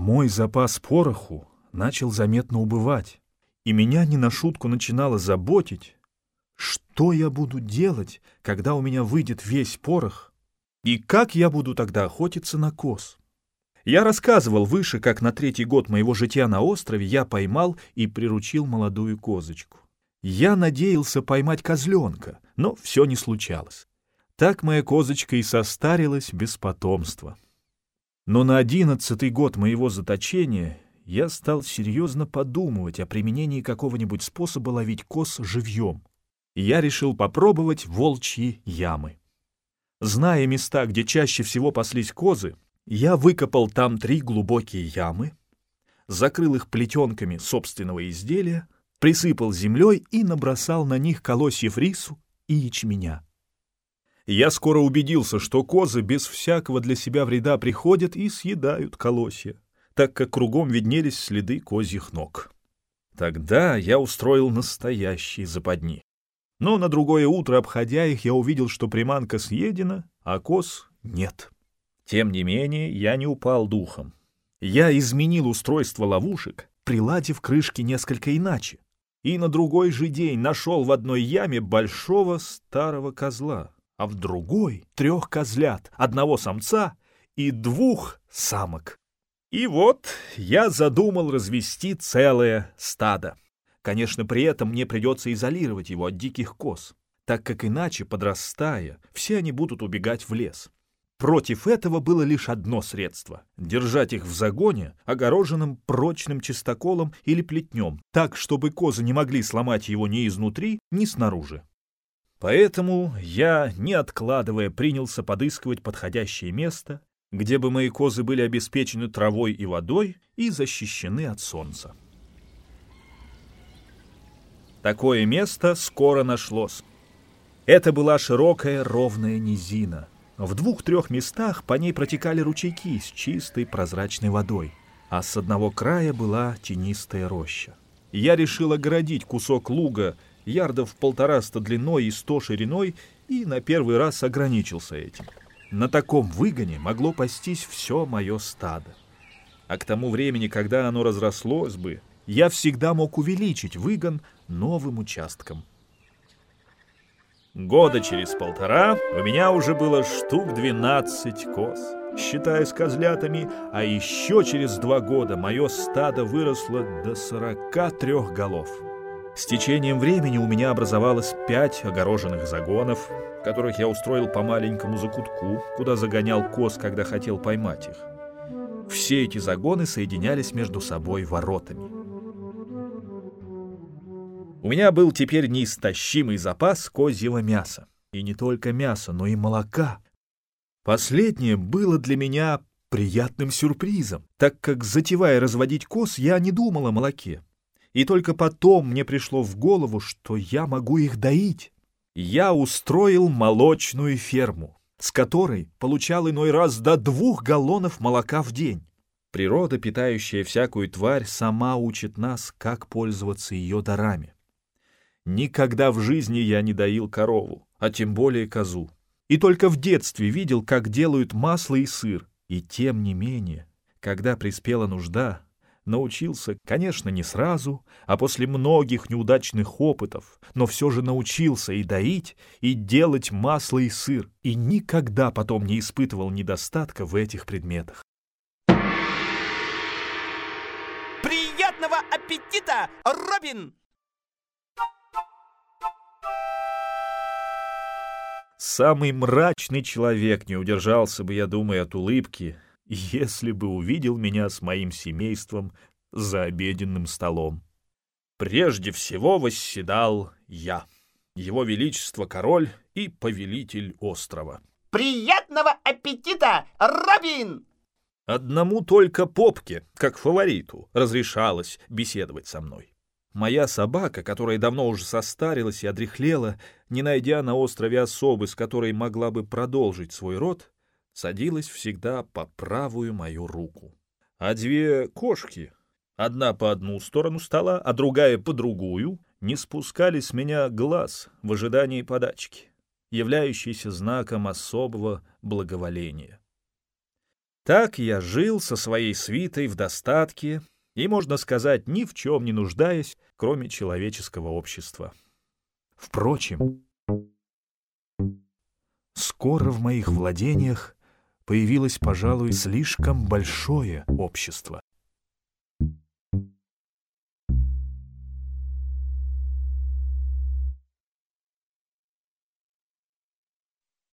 Мой запас пороху начал заметно убывать, и меня не на шутку начинало заботить, что я буду делать, когда у меня выйдет весь порох, и как я буду тогда охотиться на коз. Я рассказывал выше, как на третий год моего жития на острове я поймал и приручил молодую козочку. Я надеялся поймать козленка, но все не случалось. Так моя козочка и состарилась без потомства. Но на одиннадцатый год моего заточения я стал серьезно подумывать о применении какого-нибудь способа ловить коз живьем. Я решил попробовать волчьи ямы. Зная места, где чаще всего паслись козы, я выкопал там три глубокие ямы, закрыл их плетенками собственного изделия, присыпал землей и набросал на них колосьев рису и ячменя. Я скоро убедился, что козы без всякого для себя вреда приходят и съедают колосья, так как кругом виднелись следы козьих ног. Тогда я устроил настоящие западни. Но на другое утро, обходя их, я увидел, что приманка съедена, а коз нет. Тем не менее, я не упал духом. Я изменил устройство ловушек, приладив крышки несколько иначе, и на другой же день нашел в одной яме большого старого козла, а в другой — трех козлят, одного самца и двух самок. И вот я задумал развести целое стадо. Конечно, при этом мне придется изолировать его от диких коз, так как иначе, подрастая, все они будут убегать в лес. Против этого было лишь одно средство — держать их в загоне, огороженном прочным чистоколом или плетнем, так, чтобы козы не могли сломать его ни изнутри, ни снаружи. Поэтому я, не откладывая, принялся подыскивать подходящее место, где бы мои козы были обеспечены травой и водой и защищены от солнца. Такое место скоро нашлось. Это была широкая ровная низина — в двух-трех местах по ней протекали ручейки с чистой прозрачной водой, а с одного края была тенистая роща. Я решил огородить кусок луга ярдов полтораста длиной и сто шириной и на первый раз ограничился этим. На таком выгоне могло пастись все мое стадо. А к тому времени, когда оно разрослось бы, я всегда мог увеличить выгон новым участком. Года через полтора у меня уже было штук 12 коз, считая с козлятами, а еще через два года мое стадо выросло до 43 голов. С течением времени у меня образовалось пять огороженных загонов, которых я устроил по маленькому закутку, куда загонял коз, когда хотел поймать их. Все эти загоны соединялись между собой воротами. У меня был теперь неистощимый запас козьего мяса. И не только мяса, но и молока. Последнее было для меня приятным сюрпризом, так как, затевая разводить коз, я не думал о молоке. И только потом мне пришло в голову, что я могу их доить. Я устроил молочную ферму, с которой получал иной раз до двух галлонов молока в день. Природа, питающая всякую тварь, сама учит нас, как пользоваться ее дарами. Никогда в жизни я не доил корову, а тем более козу. И только в детстве видел, как делают масло и сыр. И тем не менее, когда приспела нужда, научился, конечно, не сразу, а после многих неудачных опытов, но все же научился и доить, и делать масло и сыр, и никогда потом не испытывал недостатка в этих предметах. Приятного аппетита, Робин! Самый мрачный человек не удержался бы, я думаю, от улыбки, если бы увидел меня с моим семейством за обеденным столом. Прежде всего восседал я, его величество король и повелитель острова. Приятного аппетита, Робин! Одному только Попке, как фавориту, разрешалось беседовать со мной. Моя собака, которая давно уже состарилась и одряхлела, не найдя на острове особы, с которой могла бы продолжить свой род, садилась всегда по правую мою руку. А две кошки, одна по одну сторону стола, а другая по другую, не спускали с меня глаз в ожидании подачки, являющейся знаком особого благоволения. Так я жил со своей свитой в достатке и, можно сказать, ни в чем не нуждаясь, кроме человеческого общества. Впрочем, скоро в моих владениях появилось, пожалуй, слишком большое общество.